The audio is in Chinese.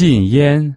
禁烟。